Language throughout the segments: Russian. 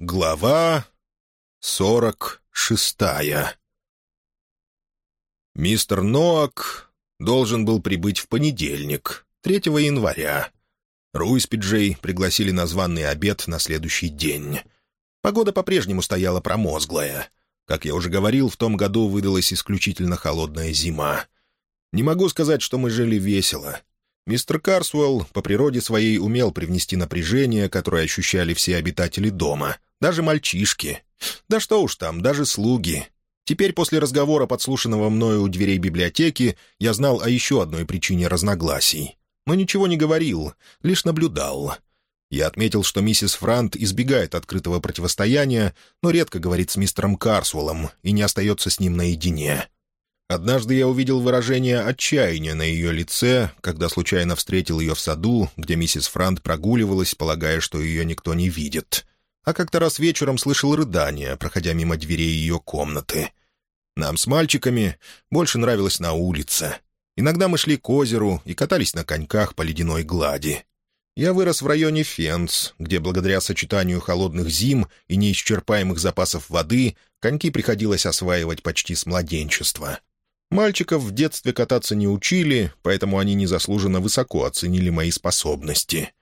Глава сорок шестая Мистер Ноак должен был прибыть в понедельник, 3 января. Руиспиджей пригласили на званный обед на следующий день. Погода по-прежнему стояла промозглая. Как я уже говорил, в том году выдалась исключительно холодная зима. Не могу сказать, что мы жили весело. Мистер Карсуэлл по природе своей умел привнести напряжение, которое ощущали все обитатели дома — даже мальчишки. Да что уж там, даже слуги. Теперь после разговора, подслушанного мною у дверей библиотеки, я знал о еще одной причине разногласий. Но ничего не говорил, лишь наблюдал. Я отметил, что миссис Франт избегает открытого противостояния, но редко говорит с мистером Карсуэллом и не остается с ним наедине. Однажды я увидел выражение отчаяния на ее лице, когда случайно встретил ее в саду, где миссис Франт прогуливалась, полагая, что ее никто не видит а как-то раз вечером слышал рыдания, проходя мимо дверей ее комнаты. Нам с мальчиками больше нравилось на улице. Иногда мы шли к озеру и катались на коньках по ледяной глади. Я вырос в районе Фенс, где благодаря сочетанию холодных зим и неисчерпаемых запасов воды коньки приходилось осваивать почти с младенчества. Мальчиков в детстве кататься не учили, поэтому они незаслуженно высоко оценили мои способности.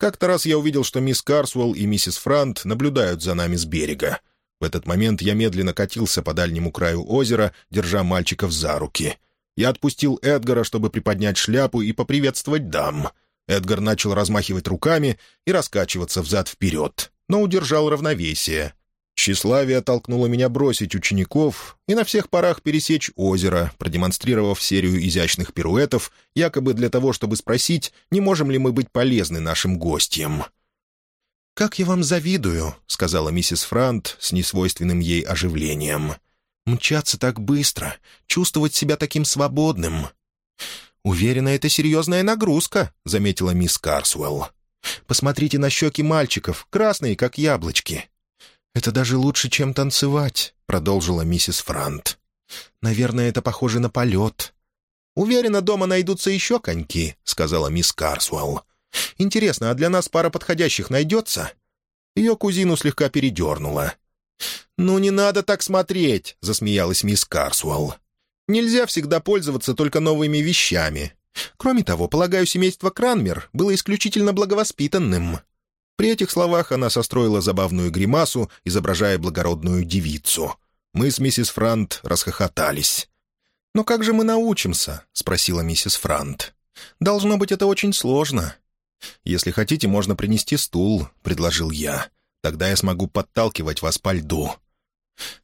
Как-то раз я увидел, что мисс Карсуэлл и миссис Франт наблюдают за нами с берега. В этот момент я медленно катился по дальнему краю озера, держа мальчиков за руки. Я отпустил Эдгара, чтобы приподнять шляпу и поприветствовать дам. Эдгар начал размахивать руками и раскачиваться взад-вперед, но удержал равновесие, Тщеславие толкнуло меня бросить учеников и на всех парах пересечь озеро, продемонстрировав серию изящных пируэтов, якобы для того, чтобы спросить, не можем ли мы быть полезны нашим гостям. «Как я вам завидую», — сказала миссис Франт с несвойственным ей оживлением. «Мчаться так быстро, чувствовать себя таким свободным». «Уверена, это серьезная нагрузка», — заметила мисс Карсуэлл. «Посмотрите на щеки мальчиков, красные, как яблочки. «Это даже лучше, чем танцевать», — продолжила миссис Франт. «Наверное, это похоже на полет». «Уверена, дома найдутся еще коньки», — сказала мисс Карсуэлл. «Интересно, а для нас пара подходящих найдется?» Ее кузину слегка передернула. «Ну, не надо так смотреть», — засмеялась мисс Карсуэлл. «Нельзя всегда пользоваться только новыми вещами. Кроме того, полагаю, семейство Кранмер было исключительно благовоспитанным. При этих словах она состроила забавную гримасу, изображая благородную девицу. Мы с миссис Франт расхохотались. «Но как же мы научимся?» — спросила миссис Франт. «Должно быть, это очень сложно». «Если хотите, можно принести стул», — предложил я. «Тогда я смогу подталкивать вас по льду».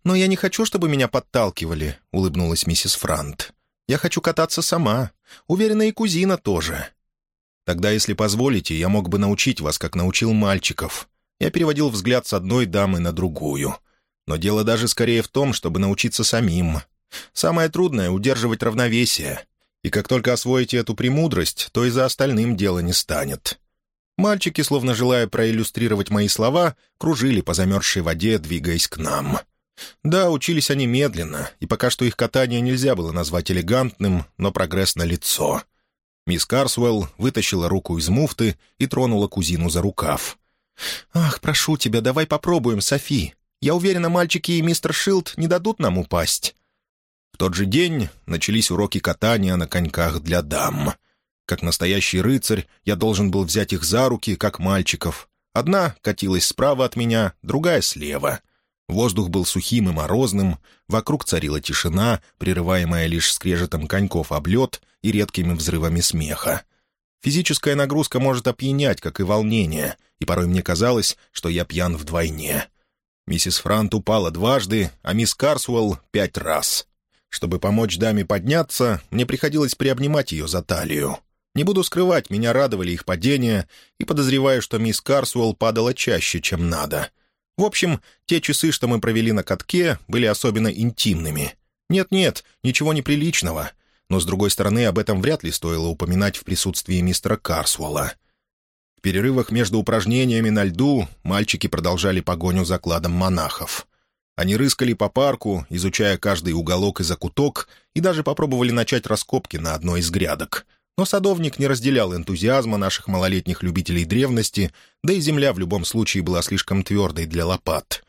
«Но я не хочу, чтобы меня подталкивали», — улыбнулась миссис Франт. «Я хочу кататься сама. Уверена, и кузина тоже. Тогда, если позволите, я мог бы научить вас, как научил мальчиков». Я переводил взгляд с одной дамы на другую. Но дело даже скорее в том, чтобы научиться самим. Самое трудное — удерживать равновесие. И как только освоите эту премудрость, то и за остальным дело не станет. Мальчики, словно желая проиллюстрировать мои слова, кружили по замерзшей воде, двигаясь к нам. Да, учились они медленно, и пока что их катание нельзя было назвать элегантным, но прогресс налицо. лицо. Мисс Карсуэлл вытащила руку из муфты и тронула кузину за рукав. «Ах, прошу тебя, давай попробуем, Софи. Я уверена, мальчики и мистер Шилд не дадут нам упасть». В тот же день начались уроки катания на коньках для дам. Как настоящий рыцарь, я должен был взять их за руки, как мальчиков. Одна катилась справа от меня, другая — слева. Воздух был сухим и морозным, вокруг царила тишина, прерываемая лишь скрежетом коньков об лед и редкими взрывами смеха. Физическая нагрузка может опьянять, как и волнение, и порой мне казалось, что я пьян вдвойне. Миссис Франт упала дважды, а мисс Карсуэлл — пять раз. Чтобы помочь даме подняться, мне приходилось приобнимать ее за талию. Не буду скрывать, меня радовали их падения, и подозреваю, что мисс Карсуэлл падала чаще, чем надо — в общем, те часы, что мы провели на катке, были особенно интимными. Нет-нет, ничего неприличного. Но, с другой стороны, об этом вряд ли стоило упоминать в присутствии мистера Карсуэлла. В перерывах между упражнениями на льду мальчики продолжали погоню за кладом монахов. Они рыскали по парку, изучая каждый уголок и закуток, и даже попробовали начать раскопки на одной из грядок. Но садовник не разделял энтузиазма наших малолетних любителей древности, да и земля в любом случае была слишком твердой для лопат.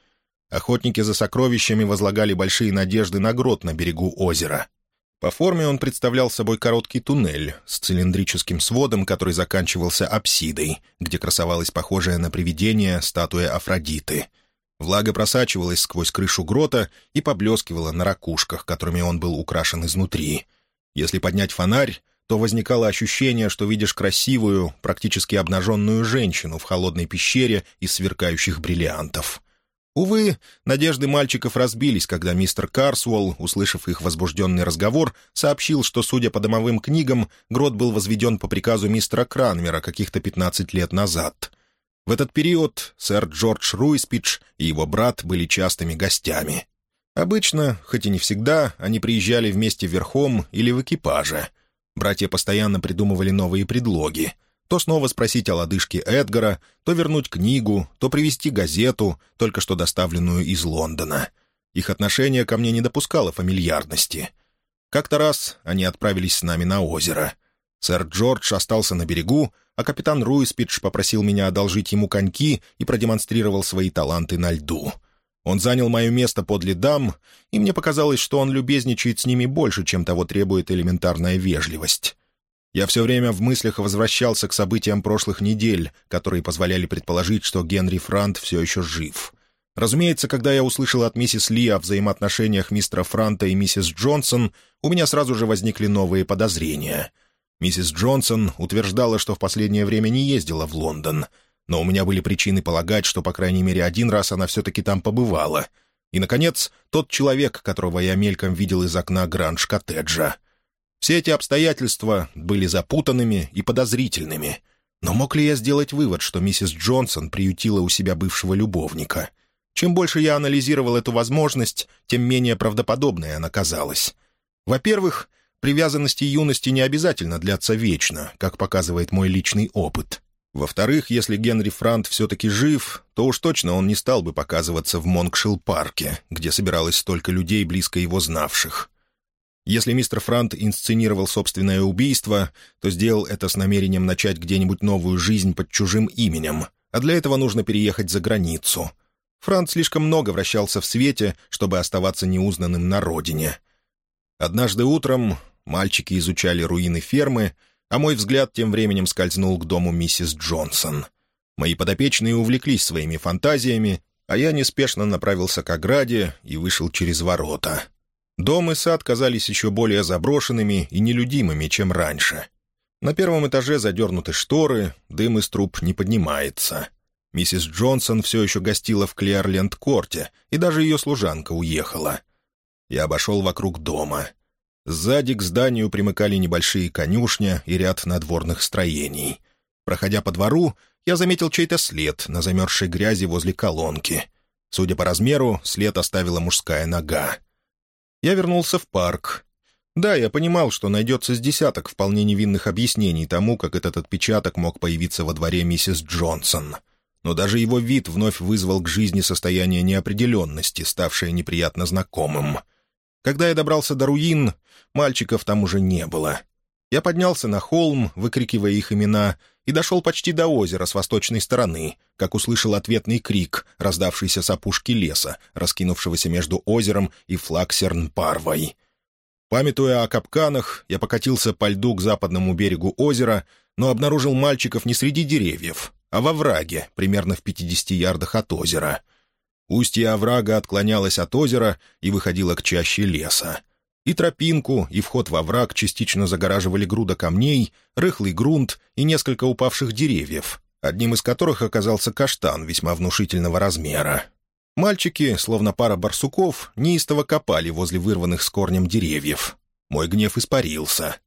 Охотники за сокровищами возлагали большие надежды на грот на берегу озера. По форме он представлял собой короткий туннель с цилиндрическим сводом, который заканчивался апсидой, где красовалась похожая на привидение статуя Афродиты. Влага просачивалась сквозь крышу грота и поблескивала на ракушках, которыми он был украшен изнутри. Если поднять фонарь, то возникало ощущение, что видишь красивую, практически обнаженную женщину в холодной пещере из сверкающих бриллиантов. Увы, надежды мальчиков разбились, когда мистер Карсуолл, услышав их возбужденный разговор, сообщил, что, судя по домовым книгам, грот был возведен по приказу мистера Кранмера каких-то 15 лет назад. В этот период сэр Джордж Руиспидж и его брат были частыми гостями. Обычно, хоть и не всегда, они приезжали вместе верхом или в экипаже. Братья постоянно придумывали новые предлоги — то снова спросить о лодыжке Эдгара, то вернуть книгу, то привезти газету, только что доставленную из Лондона. Их отношение ко мне не допускало фамильярности. Как-то раз они отправились с нами на озеро. Сэр Джордж остался на берегу, а капитан Руиспидж попросил меня одолжить ему коньки и продемонстрировал свои таланты на льду. Он занял мое место подле дам, и мне показалось, что он любезничает с ними больше, чем того требует элементарная вежливость. Я все время в мыслях возвращался к событиям прошлых недель, которые позволяли предположить, что Генри Франт все еще жив. Разумеется, когда я услышал от миссис Ли о взаимоотношениях мистера Франта и миссис Джонсон, у меня сразу же возникли новые подозрения. Миссис Джонсон утверждала, что в последнее время не ездила в Лондон, но у меня были причины полагать, что, по крайней мере, один раз она все-таки там побывала. И, наконец, тот человек, которого я мельком видел из окна Гранж-коттеджа — все эти обстоятельства были запутанными и подозрительными. Но мог ли я сделать вывод, что миссис Джонсон приютила у себя бывшего любовника? Чем больше я анализировал эту возможность, тем менее правдоподобной она казалась. Во-первых, привязанности юности не обязательно длятся вечно, как показывает мой личный опыт. Во-вторых, если Генри Франт все-таки жив, то уж точно он не стал бы показываться в Монкшилл-парке, где собиралось столько людей, близко его знавших. Если мистер Франт инсценировал собственное убийство, то сделал это с намерением начать где-нибудь новую жизнь под чужим именем, а для этого нужно переехать за границу. Франт слишком много вращался в свете, чтобы оставаться неузнанным на родине. Однажды утром мальчики изучали руины фермы, а мой взгляд тем временем скользнул к дому миссис Джонсон. Мои подопечные увлеклись своими фантазиями, а я неспешно направился к ограде и вышел через ворота — Дом и сад казались еще более заброшенными и нелюдимыми, чем раньше. На первом этаже задернуты шторы, дым из труб не поднимается. Миссис Джонсон все еще гостила в Клеарленд-корте, и даже ее служанка уехала. Я обошел вокруг дома. Сзади к зданию примыкали небольшие конюшня и ряд надворных строений. Проходя по двору, я заметил чей-то след на замерзшей грязи возле колонки. Судя по размеру, след оставила мужская нога я вернулся в парк. Да, я понимал, что найдется с десяток вполне невинных объяснений тому, как этот отпечаток мог появиться во дворе миссис Джонсон. Но даже его вид вновь вызвал к жизни состояние неопределенности, ставшее неприятно знакомым. Когда я добрался до руин, мальчиков там уже не было. Я поднялся на холм, выкрикивая их имена, и дошел почти до озера с восточной стороны, как услышал ответный крик, раздавшийся с опушки леса, раскинувшегося между озером и Флаксерн-Парвой. Памятуя о капканах, я покатился по льду к западному берегу озера, но обнаружил мальчиков не среди деревьев, а во враге, примерно в 50 ярдах от озера. Устье оврага отклонялось от озера и выходило к чаще леса. И тропинку, и вход во враг частично загораживали груда камней, рыхлый грунт и несколько упавших деревьев, одним из которых оказался каштан весьма внушительного размера. Мальчики, словно пара барсуков, неистово копали возле вырванных с корнем деревьев. Мой гнев испарился.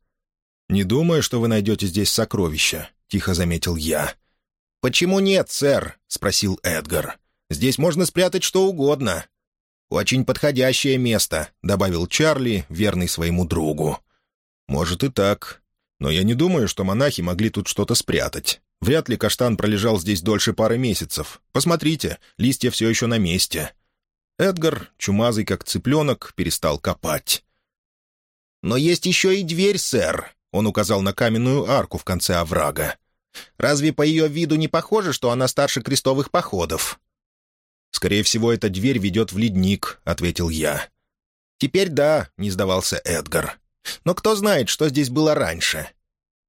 «Не думаю, что вы найдете здесь сокровища», — тихо заметил я. «Почему нет, сэр?» — спросил Эдгар. «Здесь можно спрятать что угодно. «Очень подходящее место», — добавил Чарли, верный своему другу. «Может и так. Но я не думаю, что монахи могли тут что-то спрятать. Вряд ли каштан пролежал здесь дольше пары месяцев. Посмотрите, листья все еще на месте». Эдгар, чумазый как цыпленок, перестал копать. «Но есть еще и дверь, сэр. — он указал на каменную арку в конце оврага. «Разве по ее виду не похоже, что она старше крестовых походов?» «Скорее всего, эта дверь ведет в ледник», — ответил я. «Теперь да», — не сдавался Эдгар. «Но кто знает, что здесь было раньше?»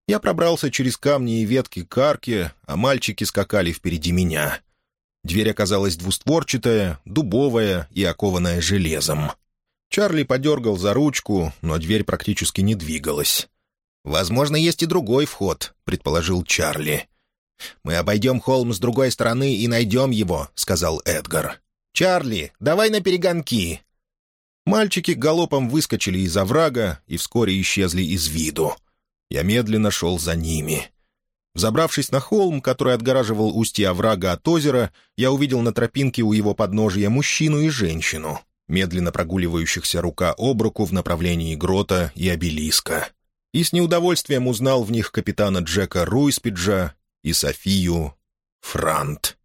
Я пробрался через камни и ветки к арке, а мальчики скакали впереди меня. Дверь оказалась двустворчатая, дубовая и окованная железом. Чарли подергал за ручку, но дверь практически не двигалась. «Возможно, есть и другой вход», — предположил Чарли. «Мы обойдем холм с другой стороны и найдем его», — сказал Эдгар. «Чарли, давай на перегонки!» Мальчики галопом выскочили из оврага и вскоре исчезли из виду. Я медленно шел за ними. Взобравшись на холм, который отгораживал устье оврага от озера, я увидел на тропинке у его подножия мужчину и женщину медленно прогуливающихся рука об руку в направлении грота и обелиска. И с неудовольствием узнал в них капитана Джека Руиспиджа и Софию Франт.